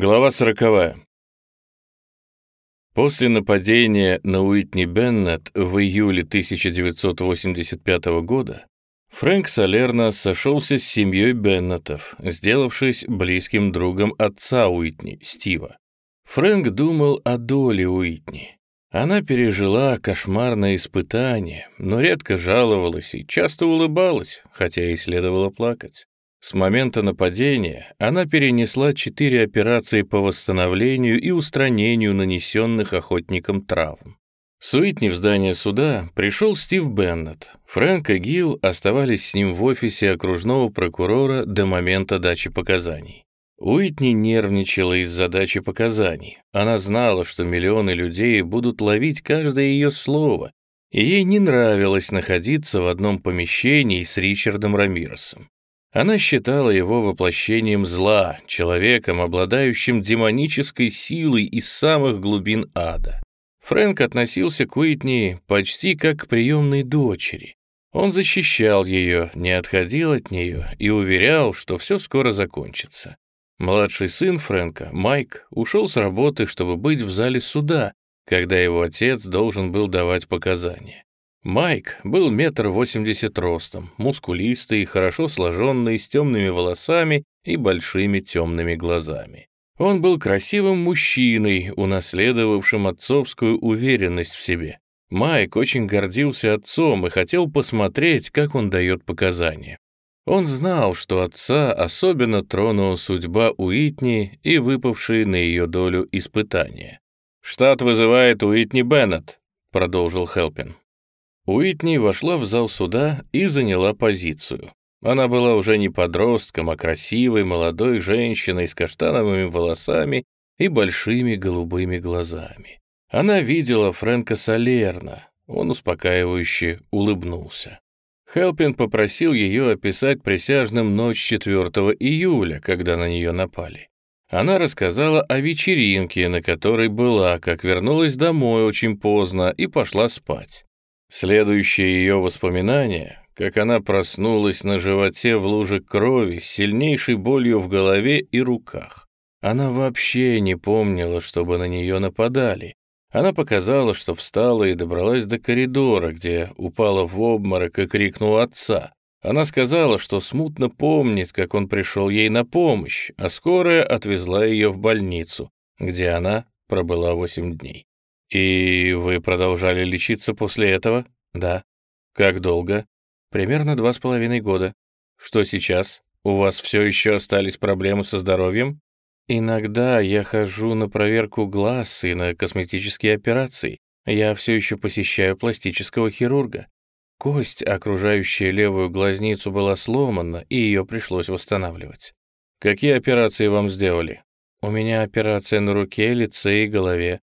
Глава сороковая. После нападения на Уитни Беннет в июле 1985 года Фрэнк Салерно сошелся с семьей Беннетов, сделавшись близким другом отца Уитни, Стива. Фрэнк думал о доле Уитни. Она пережила кошмарное испытание, но редко жаловалась и часто улыбалась, хотя и следовало плакать. С момента нападения она перенесла четыре операции по восстановлению и устранению нанесенных охотникам травм. С Уитни в здание суда пришел Стив Беннет. Фрэнк и Гилл оставались с ним в офисе окружного прокурора до момента дачи показаний. Уитни нервничала из-за дачи показаний. Она знала, что миллионы людей будут ловить каждое ее слово, и ей не нравилось находиться в одном помещении с Ричардом Рамиросом. Она считала его воплощением зла, человеком, обладающим демонической силой из самых глубин ада. Фрэнк относился к Уитни почти как к приемной дочери. Он защищал ее, не отходил от нее и уверял, что все скоро закончится. Младший сын Фрэнка, Майк, ушел с работы, чтобы быть в зале суда, когда его отец должен был давать показания. Майк был метр восемьдесят ростом, мускулистый, хорошо сложенный, с темными волосами и большими темными глазами. Он был красивым мужчиной, унаследовавшим отцовскую уверенность в себе. Майк очень гордился отцом и хотел посмотреть, как он дает показания. Он знал, что отца особенно тронула судьба Уитни и выпавшие на ее долю испытания. «Штат вызывает Уитни Беннет», — продолжил Хелпин. Уитни вошла в зал суда и заняла позицию. Она была уже не подростком, а красивой молодой женщиной с каштановыми волосами и большими голубыми глазами. Она видела Фрэнка Салерна. Он успокаивающе улыбнулся. Хелпин попросил ее описать присяжным ночь 4 июля, когда на нее напали. Она рассказала о вечеринке, на которой была, как вернулась домой очень поздно и пошла спать. Следующее ее воспоминание, как она проснулась на животе в луже крови с сильнейшей болью в голове и руках. Она вообще не помнила, чтобы на нее нападали. Она показала, что встала и добралась до коридора, где упала в обморок и крикнула отца. Она сказала, что смутно помнит, как он пришел ей на помощь, а скорая отвезла ее в больницу, где она пробыла восемь дней. «И вы продолжали лечиться после этого?» «Да». «Как долго?» «Примерно два с половиной года». «Что сейчас? У вас все еще остались проблемы со здоровьем?» «Иногда я хожу на проверку глаз и на косметические операции. Я все еще посещаю пластического хирурга. Кость, окружающая левую глазницу, была сломана, и ее пришлось восстанавливать». «Какие операции вам сделали?» «У меня операция на руке, лице и голове.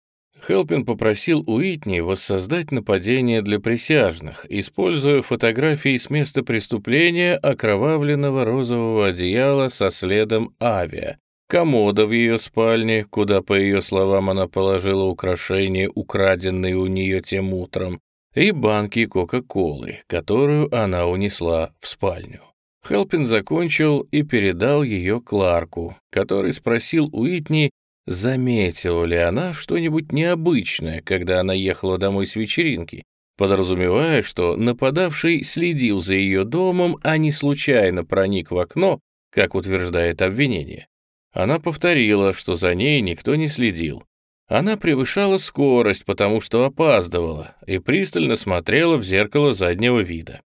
Хелпин попросил Уитни воссоздать нападение для присяжных, используя фотографии с места преступления окровавленного розового одеяла со следом авиа, комода в ее спальне, куда, по ее словам, она положила украшения, украденные у нее тем утром, и банки Кока-Колы, которую она унесла в спальню. Хелпин закончил и передал ее Кларку, который спросил Уитни, Заметила ли она что-нибудь необычное, когда она ехала домой с вечеринки, подразумевая, что нападавший следил за ее домом, а не случайно проник в окно, как утверждает обвинение. Она повторила, что за ней никто не следил. Она превышала скорость, потому что опаздывала, и пристально смотрела в зеркало заднего вида.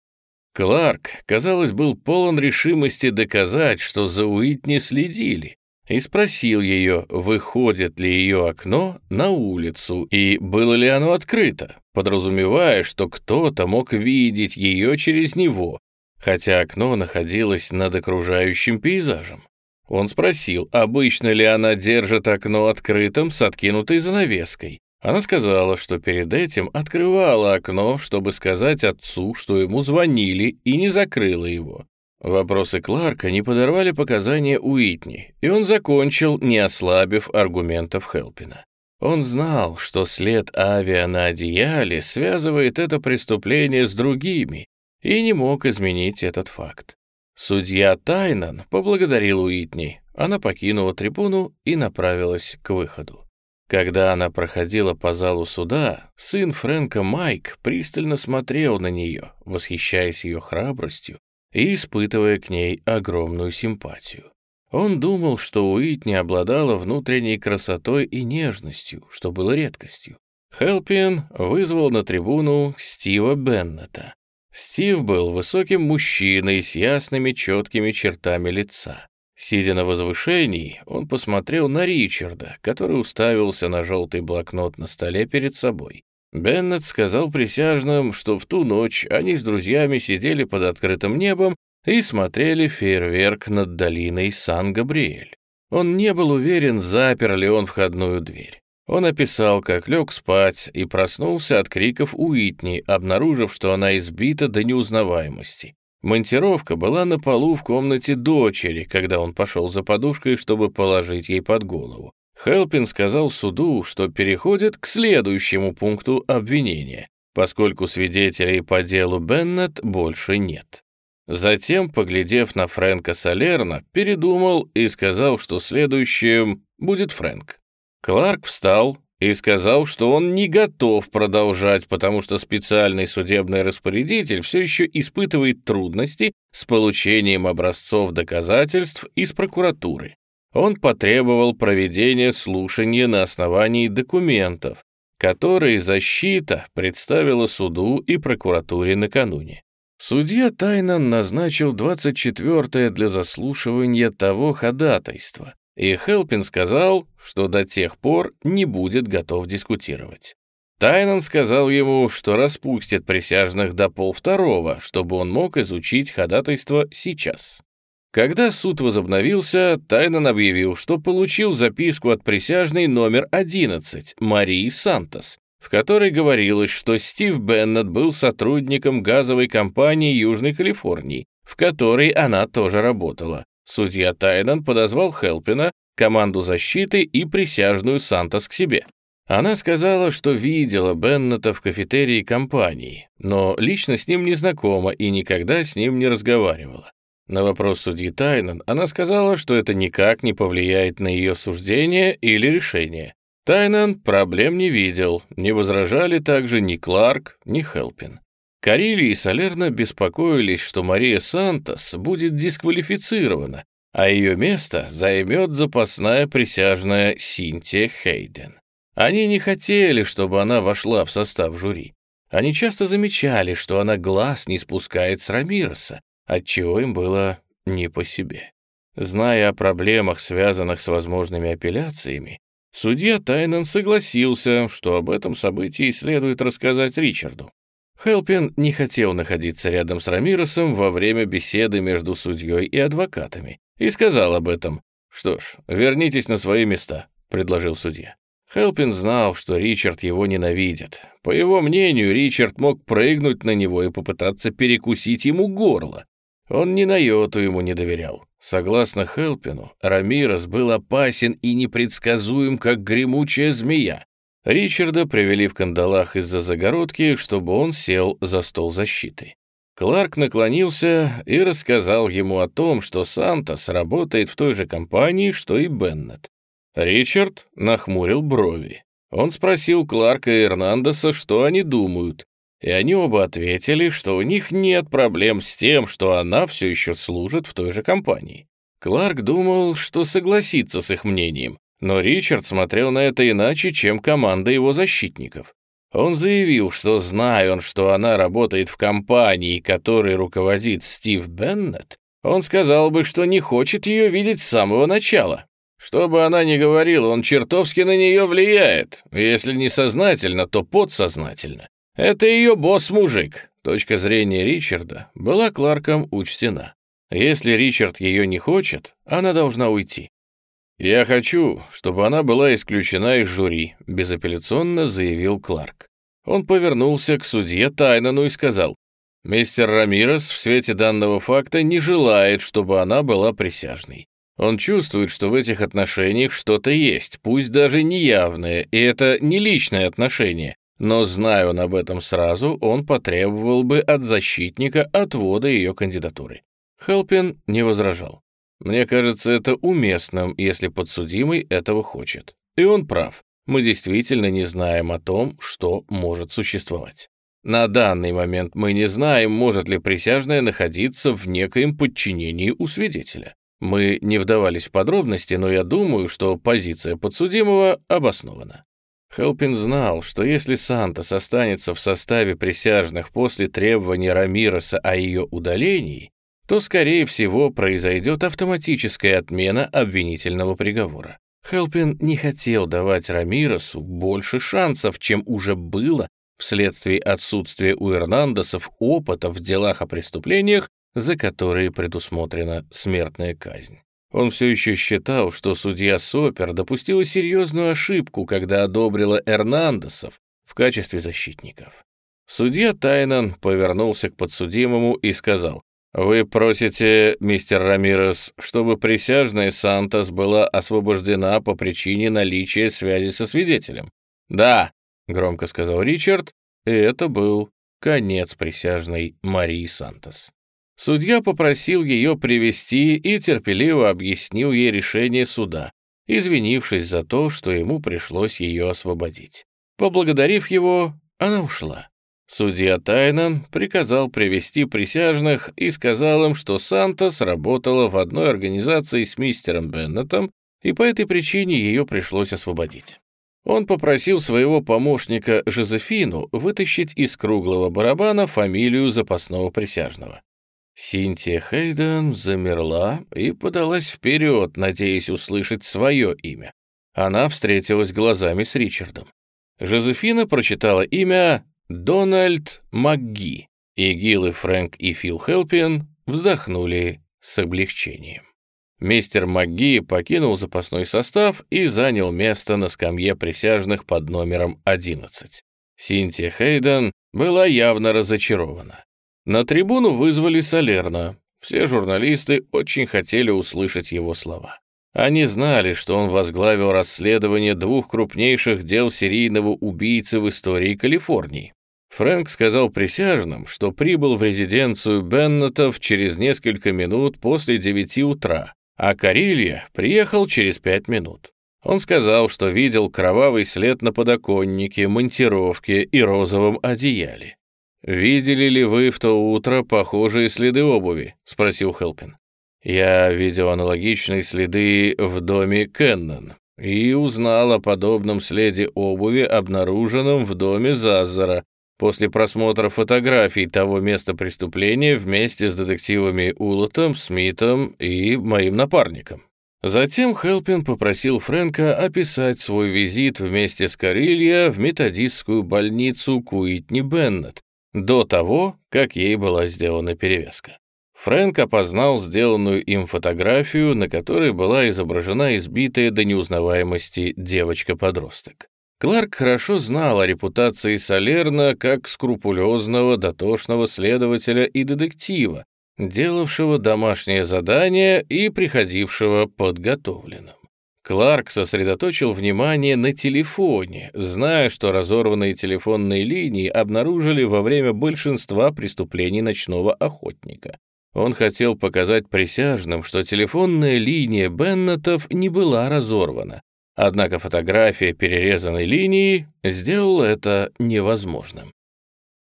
Кларк, казалось, был полон решимости доказать, что за Уитни следили, и спросил ее, выходит ли ее окно на улицу и было ли оно открыто, подразумевая, что кто-то мог видеть ее через него, хотя окно находилось над окружающим пейзажем. Он спросил, обычно ли она держит окно открытым с откинутой занавеской. Она сказала, что перед этим открывала окно, чтобы сказать отцу, что ему звонили, и не закрыла его. Вопросы Кларка не подорвали показания Уитни, и он закончил, не ослабив аргументов Хелпина. Он знал, что след авиа на одеяле связывает это преступление с другими, и не мог изменить этот факт. Судья Тайнан поблагодарил Уитни. она покинула трибуну и направилась к выходу. Когда она проходила по залу суда, сын Фрэнка Майк пристально смотрел на нее, восхищаясь ее храбростью и испытывая к ней огромную симпатию. Он думал, что Уитни обладала внутренней красотой и нежностью, что было редкостью. Хелпин вызвал на трибуну Стива Беннета. Стив был высоким мужчиной с ясными четкими чертами лица. Сидя на возвышении, он посмотрел на Ричарда, который уставился на желтый блокнот на столе перед собой. Беннет сказал присяжным, что в ту ночь они с друзьями сидели под открытым небом и смотрели фейерверк над долиной Сан-Габриэль. Он не был уверен, запер ли он входную дверь. Он описал, как лег спать и проснулся от криков Уитни, обнаружив, что она избита до неузнаваемости. Монтировка была на полу в комнате дочери, когда он пошел за подушкой, чтобы положить ей под голову. Хелпин сказал суду, что переходит к следующему пункту обвинения, поскольку свидетелей по делу Беннет больше нет. Затем, поглядев на Фрэнка Салерна, передумал и сказал, что следующим будет Фрэнк. Кларк встал, и сказал, что он не готов продолжать, потому что специальный судебный распорядитель все еще испытывает трудности с получением образцов доказательств из прокуратуры. Он потребовал проведения слушания на основании документов, которые защита представила суду и прокуратуре накануне. Судья Тайнан назначил 24 для заслушивания того ходатайства, и Хелпин сказал, что до тех пор не будет готов дискутировать. Тайнан сказал ему, что распустит присяжных до полвторого, чтобы он мог изучить ходатайство сейчас. Когда суд возобновился, Тайнан объявил, что получил записку от присяжной номер 11 Марии Сантос, в которой говорилось, что Стив Беннет был сотрудником газовой компании Южной Калифорнии, в которой она тоже работала. Судья Тайнан подозвал Хелпина, команду защиты и присяжную Сантос к себе. Она сказала, что видела Беннета в кафетерии компании, но лично с ним не знакома и никогда с ним не разговаривала. На вопрос судьи Тайнан она сказала, что это никак не повлияет на ее суждение или решение. Тайнан проблем не видел, не возражали также ни Кларк, ни Хелпин. Карили и Салерно беспокоились, что Мария Сантос будет дисквалифицирована, а ее место займет запасная присяжная Синтия Хейден. Они не хотели, чтобы она вошла в состав жюри. Они часто замечали, что она глаз не спускает с Рамироса, отчего им было не по себе. Зная о проблемах, связанных с возможными апелляциями, судья Тайнан согласился, что об этом событии следует рассказать Ричарду. Хелпин не хотел находиться рядом с Рамиросом во время беседы между судьей и адвокатами и сказал об этом. «Что ж, вернитесь на свои места», — предложил судья. Хелпин знал, что Ричард его ненавидит. По его мнению, Ричард мог прыгнуть на него и попытаться перекусить ему горло. Он ни на йоту ему не доверял. Согласно Хелпину, Рамирос был опасен и непредсказуем, как гремучая змея. Ричарда привели в кандалах из-за загородки, чтобы он сел за стол защиты. Кларк наклонился и рассказал ему о том, что Сантос работает в той же компании, что и Беннет. Ричард нахмурил брови. Он спросил Кларка и Эрнандеса, что они думают, и они оба ответили, что у них нет проблем с тем, что она все еще служит в той же компании. Кларк думал, что согласится с их мнением, но Ричард смотрел на это иначе, чем команда его защитников. Он заявил, что зная он, что она работает в компании, которой руководит Стив Беннет, он сказал бы, что не хочет ее видеть с самого начала. Что бы она ни говорила, он чертовски на нее влияет, если не сознательно, то подсознательно. Это ее босс-мужик. Точка зрения Ричарда была Кларком учтена. Если Ричард ее не хочет, она должна уйти. «Я хочу, чтобы она была исключена из жюри», — безапелляционно заявил Кларк. Он повернулся к судье Тайнану и сказал, «Мистер Рамирес в свете данного факта не желает, чтобы она была присяжной. Он чувствует, что в этих отношениях что-то есть, пусть даже неявное, и это не личное отношение, но, зная он об этом сразу, он потребовал бы от защитника отвода ее кандидатуры». Хелпин не возражал. Мне кажется, это уместным, если подсудимый этого хочет. И он прав. Мы действительно не знаем о том, что может существовать. На данный момент мы не знаем, может ли присяжная находиться в некоем подчинении у свидетеля. Мы не вдавались в подробности, но я думаю, что позиция подсудимого обоснована. Хелпин знал, что если Сантос останется в составе присяжных после требования Рамироса о ее удалении, то, скорее всего, произойдет автоматическая отмена обвинительного приговора. Хелпин не хотел давать Рамиросу больше шансов, чем уже было вследствие отсутствия у Эрнандесов опыта в делах о преступлениях, за которые предусмотрена смертная казнь. Он все еще считал, что судья Сопер допустила серьезную ошибку, когда одобрила Эрнандесов в качестве защитников. Судья Тайнан повернулся к подсудимому и сказал, «Вы просите, мистер Рамирес, чтобы присяжная Сантос была освобождена по причине наличия связи со свидетелем?» «Да», — громко сказал Ричард, и это был конец присяжной Марии Сантос. Судья попросил ее привести и терпеливо объяснил ей решение суда, извинившись за то, что ему пришлось ее освободить. Поблагодарив его, она ушла. Судья Тайнан приказал привести присяжных и сказал им, что Сантос работала в одной организации с мистером Беннетом, и по этой причине ее пришлось освободить. Он попросил своего помощника Жозефину вытащить из круглого барабана фамилию запасного присяжного. Синтия Хейден замерла и подалась вперед, надеясь услышать свое имя. Она встретилась глазами с Ричардом. Жозефина прочитала имя Дональд МакГи, и Гилл и Фрэнк и Фил Хелпин вздохнули с облегчением. Мистер МакГи покинул запасной состав и занял место на скамье присяжных под номером 11. Синтия Хейден была явно разочарована. На трибуну вызвали Солерна. Все журналисты очень хотели услышать его слова. Они знали, что он возглавил расследование двух крупнейших дел серийного убийцы в истории Калифорнии. Фрэнк сказал присяжным, что прибыл в резиденцию Беннетов через несколько минут после девяти утра, а Карилья приехал через пять минут. Он сказал, что видел кровавый след на подоконнике, монтировке и розовом одеяле. «Видели ли вы в то утро похожие следы обуви?» — спросил Хелпин. «Я видел аналогичные следы в доме Кеннон и узнал о подобном следе обуви, обнаруженном в доме Заззара, после просмотра фотографий того места преступления вместе с детективами Улотом, Смитом и моим напарником. Затем Хелпин попросил Фрэнка описать свой визит вместе с Карилья в методистскую больницу Куитни Беннет до того, как ей была сделана перевязка. Фрэнк опознал сделанную им фотографию, на которой была изображена избитая до неузнаваемости девочка-подросток. Кларк хорошо знал о репутации Салерна как скрупулезного, дотошного следователя и детектива, делавшего домашнее задание и приходившего подготовленным. Кларк сосредоточил внимание на телефоне, зная, что разорванные телефонные линии обнаружили во время большинства преступлений ночного охотника. Он хотел показать присяжным, что телефонная линия Беннетов не была разорвана, Однако фотография перерезанной линии сделала это невозможным.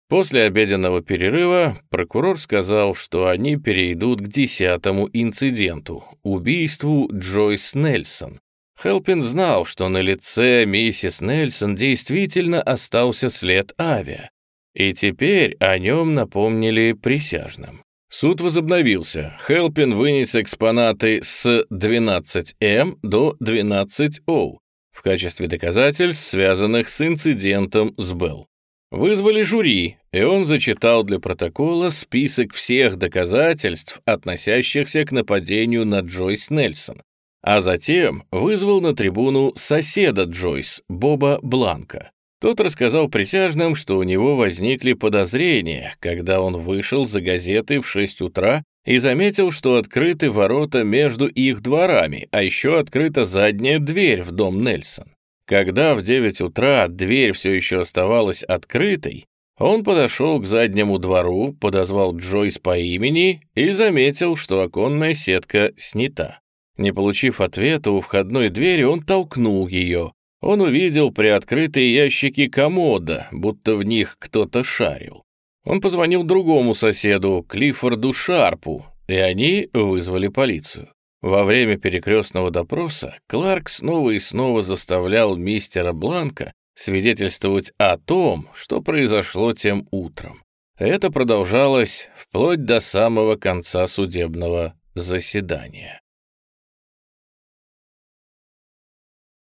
После обеденного перерыва прокурор сказал, что они перейдут к десятому инциденту — убийству Джойс Нельсон. Хелпин знал, что на лице миссис Нельсон действительно остался след авиа, и теперь о нем напомнили присяжным. Суд возобновился. Хелпин вынес экспонаты с 12М до 12О в качестве доказательств, связанных с инцидентом с Белл. Вызвали жюри, и он зачитал для протокола список всех доказательств, относящихся к нападению на Джойс Нельсон, а затем вызвал на трибуну соседа Джойс, Боба Бланка. Тот рассказал присяжным, что у него возникли подозрения, когда он вышел за газетой в 6 утра и заметил, что открыты ворота между их дворами, а еще открыта задняя дверь в дом Нельсон. Когда в 9 утра дверь все еще оставалась открытой, Он подошел к заднему двору, подозвал Джойс по имени и заметил, что оконная сетка снята. Не получив ответа у входной двери, он толкнул ее. Он увидел приоткрытые ящики комода, будто в них кто-то шарил. Он позвонил другому соседу, Клиффорду Шарпу, и они вызвали полицию. Во время перекрестного допроса Кларк снова и снова заставлял мистера Бланка свидетельствовать о том, что произошло тем утром. Это продолжалось вплоть до самого конца судебного заседания.